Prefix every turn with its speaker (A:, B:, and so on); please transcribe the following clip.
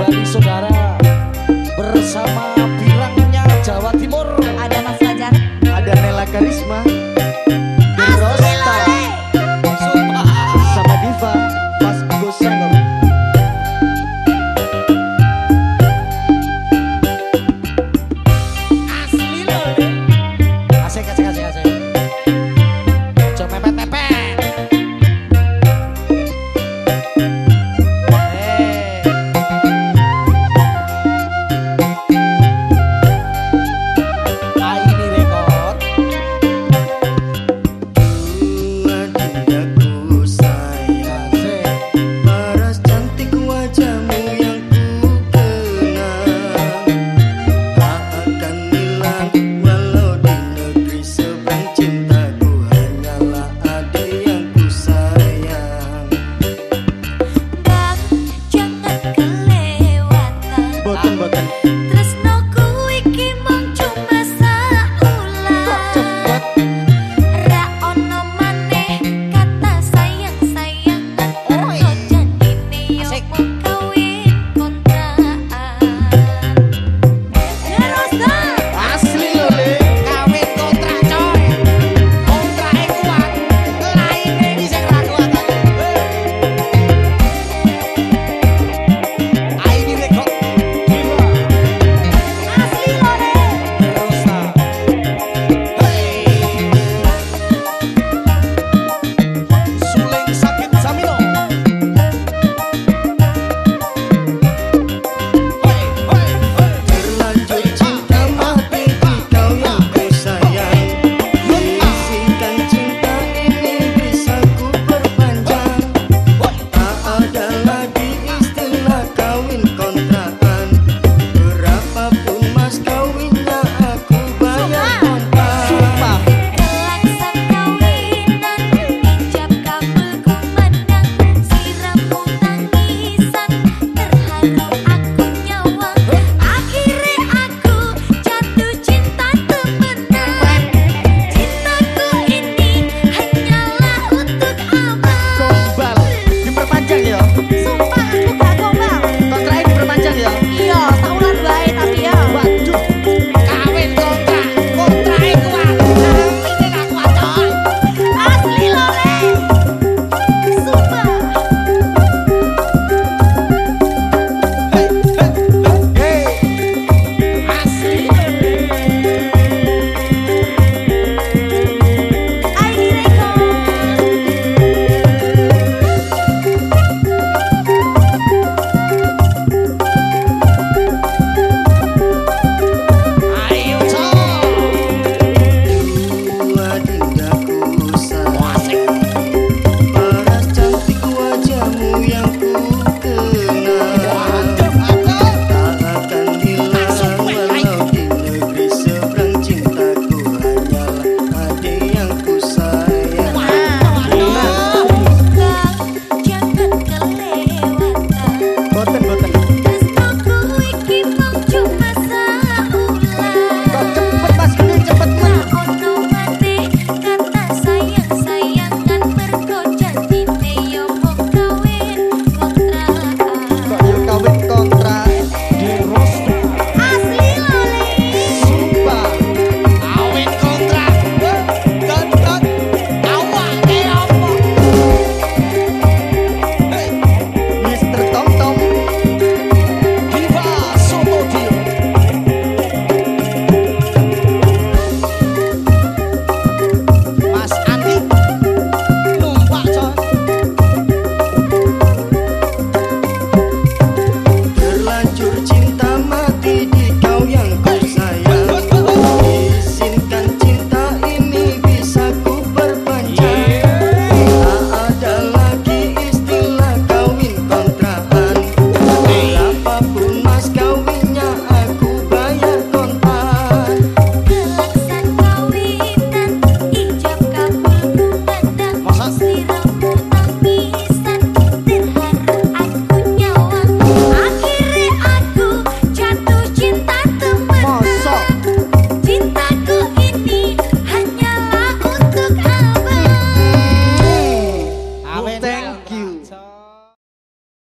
A: kembali saudara bersama bilangnya Jawa Timur.
B: Ada Mas Fajar.
C: Ada Nela Karisma.
B: So
D: Let's go.